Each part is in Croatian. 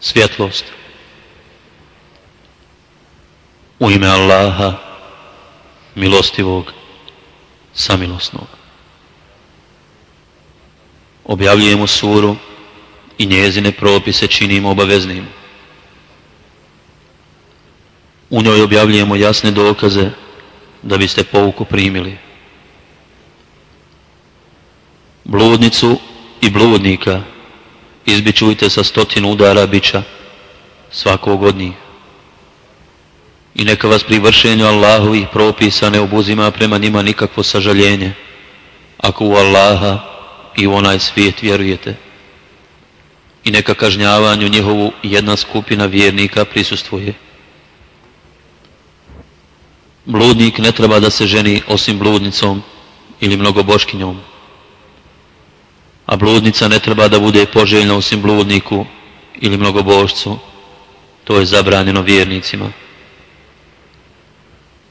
svjetlost. U ime Allaha, milostivog, samilosnog. Objavljujemo suru i njezine propise činimo obaveznim. U njoj objavljujemo jasne dokaze da biste pouku primili. Bludnicu i bludnika izbičujte sa stotinu udara bića svakog od njih. I neka vas pri vršenju Allahovih propisa ne obuzima prema njima nikakvo sažaljenje, ako u Allaha i u onaj svijet vjerujete. I neka kažnjavanju njihovu jedna skupina vjernika prisustvuje. Bludnik ne treba da se ženi osim bludnicom ili mnogoboškinjom a bludnica ne treba da bude poželjna osim bludniku ili mnogobožcu. To je zabranjeno vjernicima.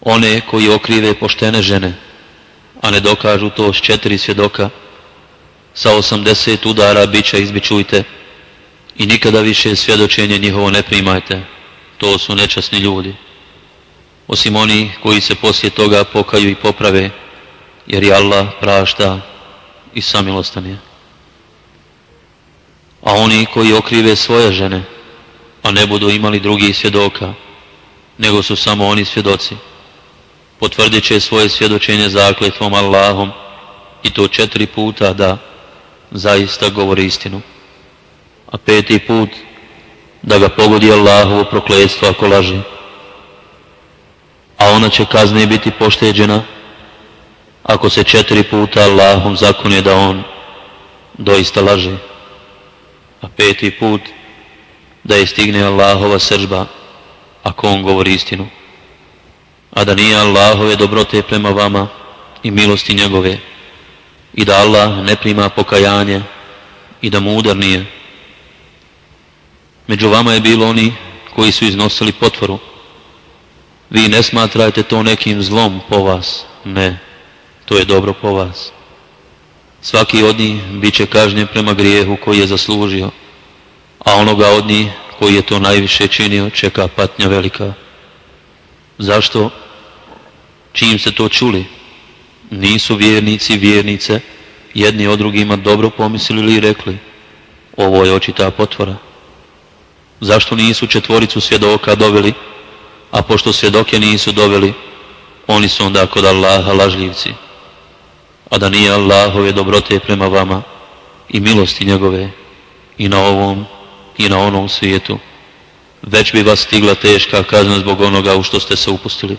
One koji okrive poštene žene, a ne dokažu to s četiri svjedoka, sa osamdeset udara bića izbičujte i nikada više svjedočenje njihovo ne primajte. To su nečasni ljudi. Osim oni koji se poslije toga pokaju i poprave, jer je Allah prašta i samilostan je a oni koji okrive svoje žene, a ne budu imali drugih svjedoka, nego su samo oni svjedoci, potvrdit će svoje svjedočenje zakletvom Allahom i to četiri puta da zaista govori istinu. A peti put da ga pogodi Allahovo prokletstvo ako laži. A ona će kazne biti pošteđena ako se četiri puta Allahom zakonje da on doista laži a peti put da je stigne Allahova sržba ako on govori istinu. A da nije Allahove dobrote prema vama i milosti njegove i da Allah ne prima pokajanje i da mudar nije. Među vama je bilo oni koji su iznosili potvoru. Vi ne smatrajte to nekim zlom po vas. Ne, to je dobro po vas. Svaki od njih bit će kažnjen prema grijehu koji je zaslužio, a onoga od njih koji je to najviše činio čeka patnja velika. Zašto? Čim se to čuli? Nisu vjernici vjernice jedni od drugima dobro pomislili i rekli ovo je očita potvora. Zašto nisu četvoricu svjedoka doveli, a pošto svjedoke nisu doveli, oni su onda kod Allaha lažljivci a da nije Allahove dobrote prema vama i milosti njegove i na ovom i na onom svijetu, već bi vas stigla teška kazna zbog onoga u što ste se upustili,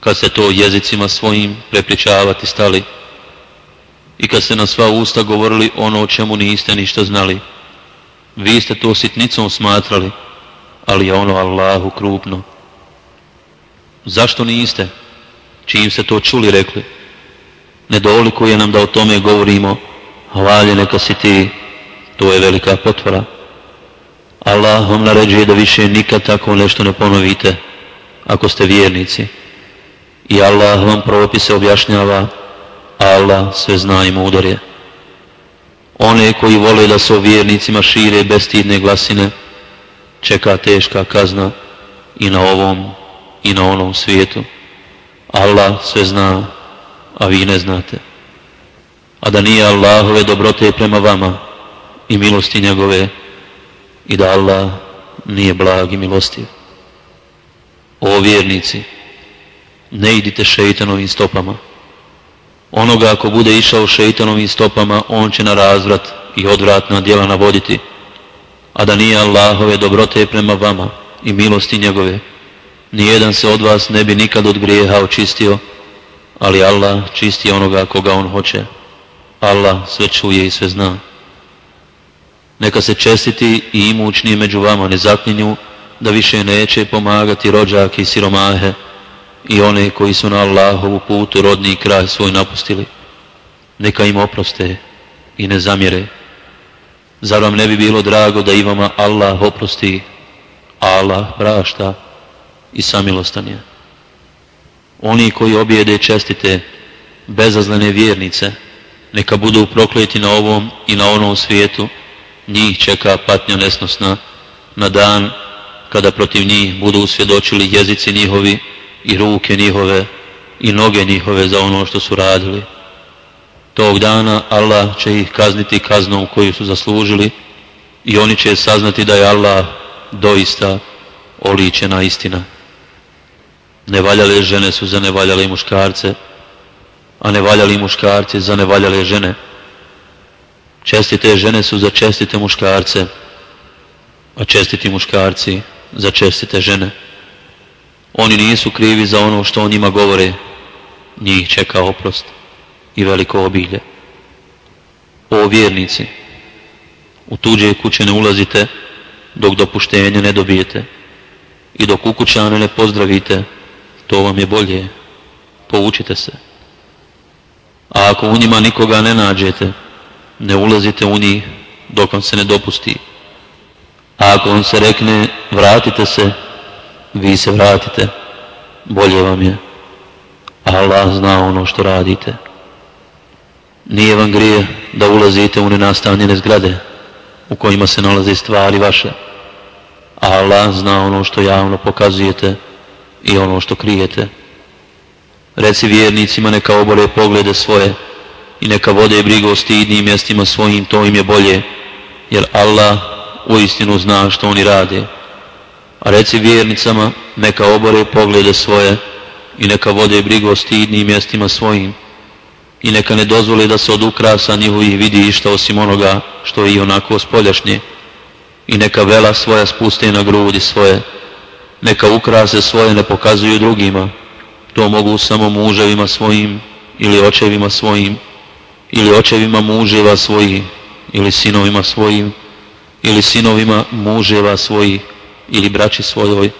kad ste to jezicima svojim prepričavati stali i kad ste na sva usta govorili ono o čemu niste ništa znali. Vi ste to sitnicom smatrali, ali je ono Allahu krupno. Zašto niste? Čim ste to čuli rekli? Nedolikuje nam da o tome govorimo, hvalje neka si ti, to je velika potvora. Allah vam naređuje da više nikad tako nešto ne ponovite, ako ste vjernici. I Allah vam propise objašnjava, Allah sve zna i mudar je. One koji vole da se o vjernicima šire bestidne glasine, čeka teška kazna i na ovom i na onom svijetu. Allah sve zna a vi ne znate. A da nije Allahove dobrote prema vama i milosti njegove i da Allah nije blag i milostiv. O vjernici, ne idite šeitanovim stopama. Onoga ako bude išao šeitanovim stopama, on će na razvrat i odvratna djela navoditi. A da nije Allahove dobrote prema vama i milosti njegove, nijedan se od vas ne bi nikad od grijeha očistio, ali Allah čisti onoga koga on hoće. Allah sve čuje i sve zna. Neka se čestiti i imućni među vama ne zaklinju da više neće pomagati rođake i siromahe i one koji su na Allahovu putu rodni kraj svoj napustili. Neka im oproste i ne zamjere. Zar vam ne bi bilo drago da i vama Allah oprosti, Allah prašta i samilostan je. Oni koji objede čestite, bezazlene vjernice, neka budu prokleti na ovom i na onom svijetu, njih čeka patnja nesnosna na dan kada protiv njih budu svjedočili jezici njihovi i ruke njihove i noge njihove za ono što su radili. Tog dana Allah će ih kazniti kaznom koju su zaslužili i oni će saznati da je Allah doista oličena istina. Nevaljale žene su za nevaljale muškarce, a nevaljali muškarci za nevaljale žene. Čestite žene su za čestite muškarce, a čestiti muškarci za čestite žene. Oni nisu krivi za ono što o njima govore, njih čeka oprost i veliko obilje. O vjernici, u tuđe kuće ne ulazite dok dopuštenje ne dobijete i dok ukućane ne pozdravite, to vam je bolje, poučite se. A ako u njima nikoga ne nađete, ne ulazite u njih dok vam se ne dopusti. A ako vam se rekne vratite se, vi se vratite, bolje vam je. Allah zna ono što radite. Nije vam grije da ulazite u nenastavljene zgrade u kojima se nalaze stvari vaše. Allah zna ono što javno pokazujete i ono što krijete. Reci vjernicima neka obole poglede svoje i neka vode brigu o stidnim mjestima svojim, to im je bolje, jer Allah uistinu zna što oni rade. A reci vjernicama neka obore poglede svoje i neka vode brigu o stidnim mjestima svojim i neka ne dozvole da se od ukrasa njihovih vidi išta osim onoga što je i onako spoljašnje i neka vela svoja spuste na grudi svoje, neka ukrase svoje ne pokazuju drugima, to mogu samo muževima svojim ili očevima svojim ili očevima muževa svojih ili sinovima svojim ili sinovima muževa svojih ili braći svojoj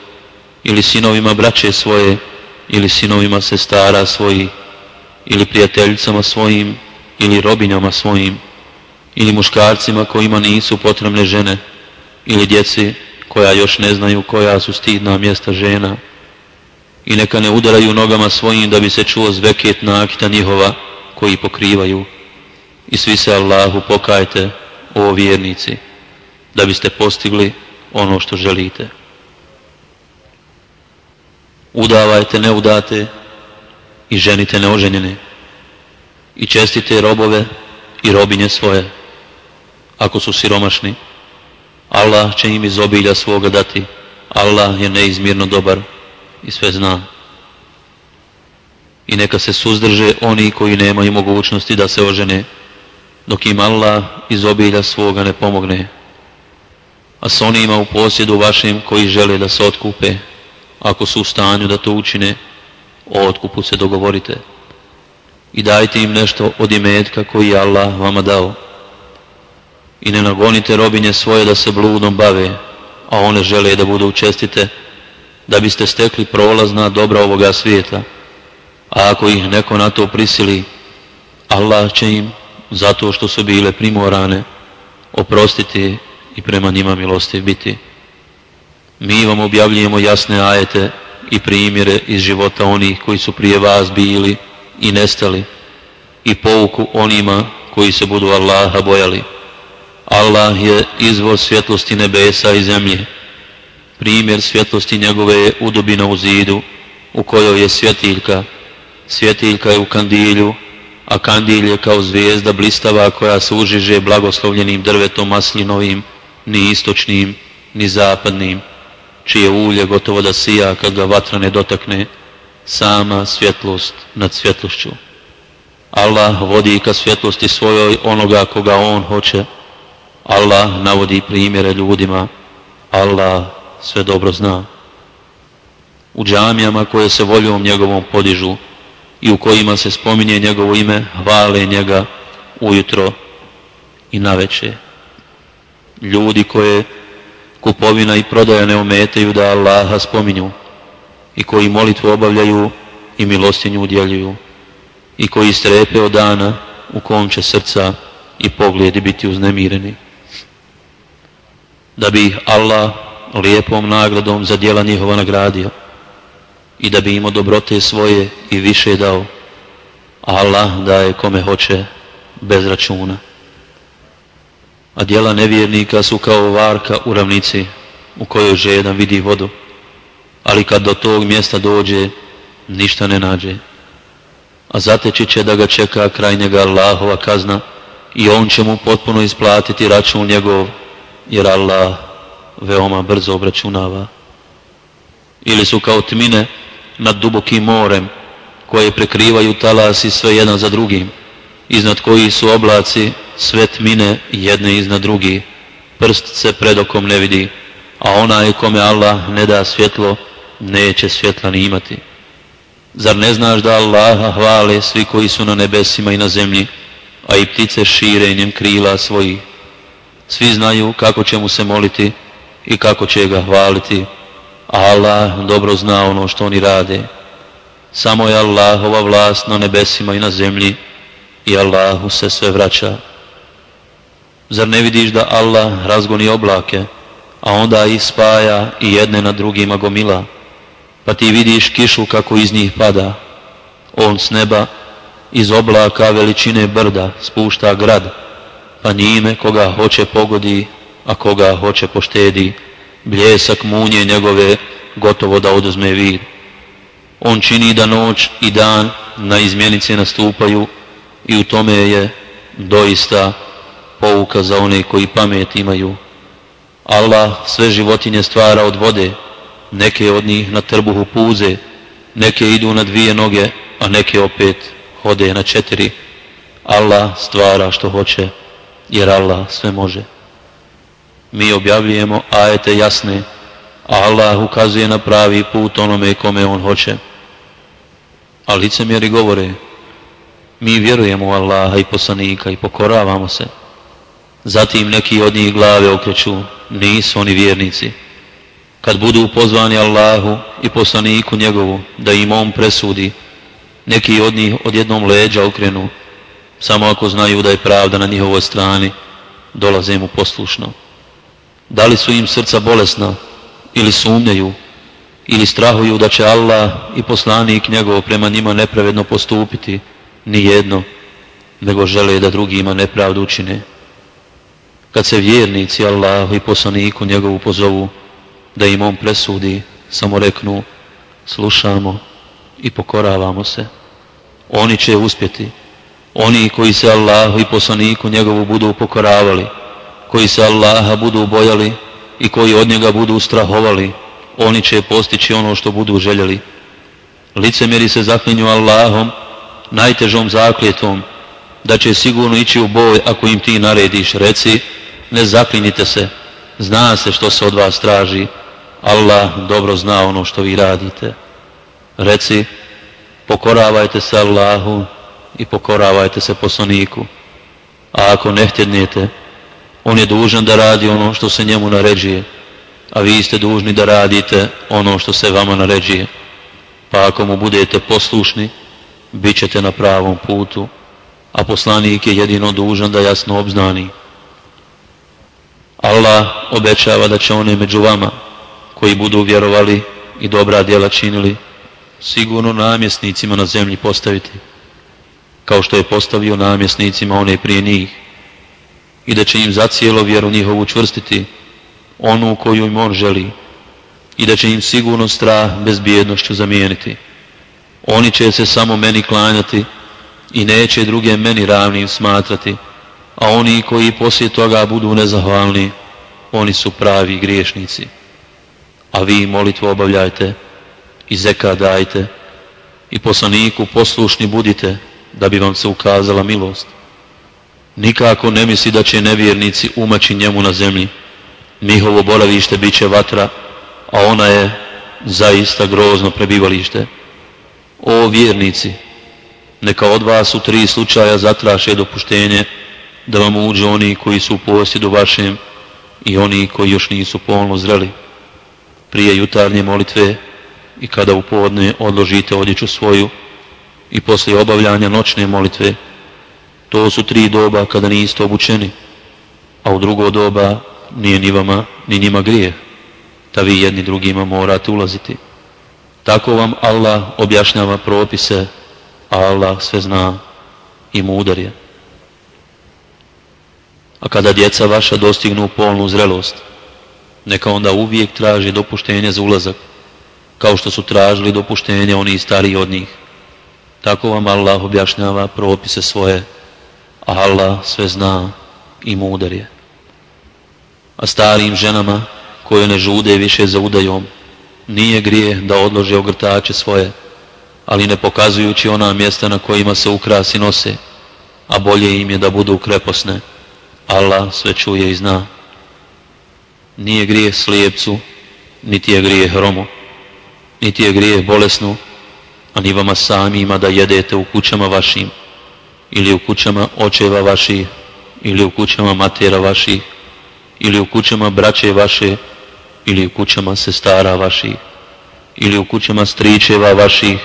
ili sinovima braće svoje ili sinovima sestara svojih ili prijateljicama svojim ili robinjama svojim ili muškarcima kojima nisu potrebne žene ili djeci koja još ne znaju koja su stidna mjesta žena. I neka ne udaraju nogama svojim da bi se čuo zveket nakita njihova koji pokrivaju. I svi se Allahu pokajte o vjernici da biste postigli ono što želite. Udavajte neudate i ženite neoženjene. I čestite robove i robinje svoje ako su siromašni Allah će im iz obilja svoga dati. Allah je neizmjerno dobar i sve zna. I neka se suzdrže oni koji nemaju mogućnosti da se ožene dok im Allah iz obilja svoga ne pomogne. A s onima u posjedu vašim koji žele da se otkupe ako su u stanju da to učine o otkupu se dogovorite. I dajte im nešto od imetka koji je Allah vama dao i ne nagonite robinje svoje da se bludom bave a one žele da budu čestite da biste stekli prolazna dobra ovoga svijeta a ako ih neko na to prisili Allah će im zato što su bile primorane oprostiti i prema njima milosti biti mi vam objavljujemo jasne ajete i primjere iz života onih koji su prije vas bili i nestali i pouku onima koji se budu Allaha bojali. Allah je izvor svjetlosti nebesa i zemlje. Primjer svjetlosti njegove je udobina u zidu u kojoj je svjetiljka. Svjetiljka je u kandilju, a kandilj je kao zvijezda blistava koja se užiže blagoslovljenim drvetom maslinovim, ni istočnim, ni zapadnim čije ulje gotovo da sija kad ga vatra ne dotakne, sama svjetlost nad svjetlošću. Allah vodi ka svjetlosti svojoj onoga koga On hoće. Allah navodi primjere ljudima. Allah sve dobro zna. U džamijama koje se voljom njegovom podižu i u kojima se spominje njegovo ime, hvale njega ujutro i naveče. Ljudi koje kupovina i prodaja ne ometaju da Allaha spominju i koji molitvu obavljaju i milostinju udjeljuju i koji strepe od dana u kom će srca i pogledi biti uznemireni. Da bi ih Allah lijepom nagradom za djela njihova nagradio i da bi imao dobrote svoje i više dao, Allah daje kome hoće bez računa. A dijela nevjernika su kao varka u ravnici u kojoj žedan vidi vodu, ali kad do tog mjesta dođe, ništa ne nađe. A zateći će da ga čeka kraj njega Allahova kazna i on će mu potpuno isplatiti račun njegov, jer Allah veoma brzo obračunava. Ili su kao tmine nad dubokim morem, koje prekrivaju talasi sve jedan za drugim, iznad koji su oblaci sve tmine jedne iznad drugih, prst se pred okom ne vidi, a onaj kome Allah ne da svjetlo, neće svjetla ni imati. Zar ne znaš da Allaha hvale svi koji su na nebesima i na zemlji, a i ptice širenjem krila svojih? Svi znaju kako će mu se moliti i kako će ga hvaliti, Allah dobro zna ono što oni rade. Samo je Allahova vlast na nebesima i na zemlji i Allahu se sve vraća. Zar ne vidiš da Allah razgoni oblake, a onda ih spaja i jedne na drugima gomila? Pa ti vidiš kišu kako iz njih pada. On s neba iz oblaka veličine brda spušta grad, pa njime koga hoće pogodi, a koga hoće poštedi. Bljesak munje njegove gotovo da oduzme vid. On čini da noć i dan na izmjenice nastupaju i u tome je doista pouka za one koji pamet imaju. Allah sve životinje stvara od vode, neke od njih na trbuhu puze, neke idu na dvije noge, a neke opet hode na četiri. Allah stvara što hoće, jer Allah sve može. Mi objavljujemo ajete jasne, a Allah ukazuje na pravi put onome kome on hoće. A licemjeri govore, mi vjerujemo u Allaha i poslanika i pokoravamo se. Zatim neki od njih glave okreću, nisu oni vjernici. Kad budu pozvani Allahu i poslaniku njegovu, da im on presudi, neki od njih odjednom leđa okrenu, samo ako znaju da je pravda na njihovoj strani, dolaze mu poslušno. Da li su im srca bolesna ili sumnjaju ili strahuju da će Allah i poslanik njegov prema njima nepravedno postupiti, ni jedno, nego žele da drugima nepravdu učine. Kad se vjernici Allahu i poslaniku njegovu pozovu, da im on presudi, samo reknu, slušamo i pokoravamo se. Oni će uspjeti. Oni koji se Allahu i poslaniku njegovu budu pokoravali, koji se Allaha budu bojali i koji od njega budu strahovali, oni će postići ono što budu željeli. Licemjeri se zaklinju Allahom, najtežom zakljetom, da će sigurno ići u boj ako im ti narediš. Reci, ne zaklinite se, zna se što se od vas traži, Allah dobro zna ono što vi radite. Reci, pokoravajte se Allahu i pokoravajte se poslaniku. A ako ne htjednete, on je dužan da radi ono što se njemu naređuje, a vi ste dužni da radite ono što se vama naređuje. Pa ako mu budete poslušni, bit ćete na pravom putu, a poslanik je jedino dužan da jasno obznani. Allah obećava da će one među vama koji budu vjerovali i dobra djela činili, sigurno namjesnicima na zemlji postaviti, kao što je postavio namjesnicima one prije njih, i da će im za cijelo vjeru njihovu čvrstiti, onu koju im on želi, i da će im sigurno strah bezbjednošću zamijeniti. Oni će se samo meni klanjati i neće druge meni ravnim smatrati, a oni koji poslije toga budu nezahvalni, oni su pravi griješnici a vi molitvu obavljajte i zeka dajte i poslaniku poslušni budite da bi vam se ukazala milost. Nikako ne misli da će nevjernici umaći njemu na zemlji. Njihovo boravište bit će vatra, a ona je zaista grozno prebivalište. O vjernici, neka od vas u tri slučaja zatraše dopuštenje da vam uđe oni koji su u posjedu vašem i oni koji još nisu polno zreli prije jutarnje molitve i kada u povodne odložite odjeću svoju i poslije obavljanja noćne molitve. To su tri doba kada niste obučeni, a u drugo doba nije ni vama ni njima grije, da vi jedni drugima morate ulaziti. Tako vam Allah objašnjava propise, a Allah sve zna i mudar je. A kada djeca vaša dostignu polnu zrelost, neka onda uvijek traži dopuštenje za ulazak, kao što su tražili dopuštenje oni stariji od njih. Tako vam Allah objašnjava propise svoje, a Allah sve zna i mudar je. A starijim ženama koje ne žude više za udajom, nije grije da odlože ogrtače svoje, ali ne pokazujući ona mjesta na kojima se ukrasi nose, a bolje im je da budu kreposne. Allah sve čuje i zna. Nije grije slijepcu, niti je grije hromu, niti je grije bolesnu, a ni vama samima da jedete u kućama vašim, ili u kućama očeva vaših, ili u kućama matera vaših, ili u kućama braće vaše, ili u kućama sestara vaših, ili u kućama stričeva vaših,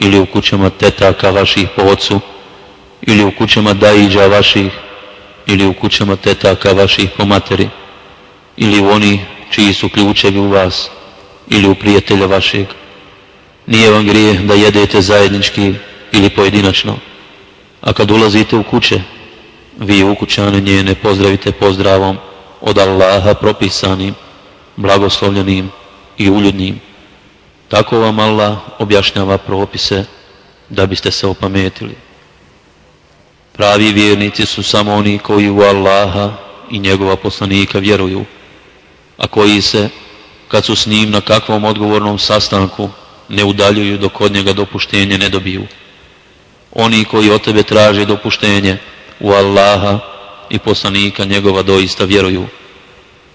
ili u kućama tetaka vaših po ocu, ili u kućama dajiđa vaših, ili u kućama tetaka vaših po materi, ili u oni čiji su ključevi u vas, ili u prijatelja vašeg. Nije vam grije da jedete zajednički ili pojedinačno, a kad ulazite u kuće, vi u kućane njene pozdravite pozdravom od Allaha propisanim, blagoslovljenim i uljudnim. Tako vam Allah objašnjava propise da biste se opametili. Pravi vjernici su samo oni koji u Allaha i njegova poslanika vjeruju, a koji se, kad su s njim na kakvom odgovornom sastanku, ne udaljuju dok od njega dopuštenje ne dobiju. Oni koji od tebe traže dopuštenje u Allaha i poslanika njegova doista vjeruju.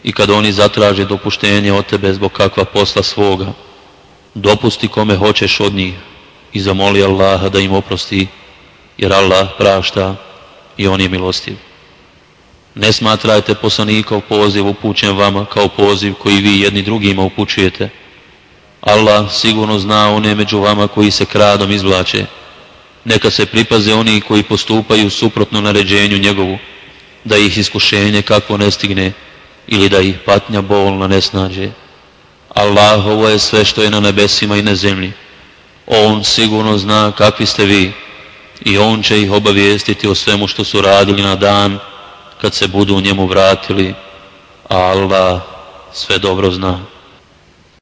I kad oni zatraže dopuštenje od tebe zbog kakva posla svoga, dopusti kome hoćeš od njih i zamoli Allaha da im oprosti, jer Allah prašta i on je milostiv. Ne smatrajte poslanikov poziv upućen vama kao poziv koji vi jedni drugima upućujete. Allah sigurno zna one među vama koji se kradom izvlače. Neka se pripaze oni koji postupaju suprotno naređenju njegovu, da ih iskušenje kako ne stigne ili da ih patnja bolna ne snađe. Allahovo je sve što je na nebesima i na zemlji. On sigurno zna kakvi ste vi i On će ih obavijestiti o svemu što su radili na dan kad se budu njemu vratili, Allah sve dobro zna.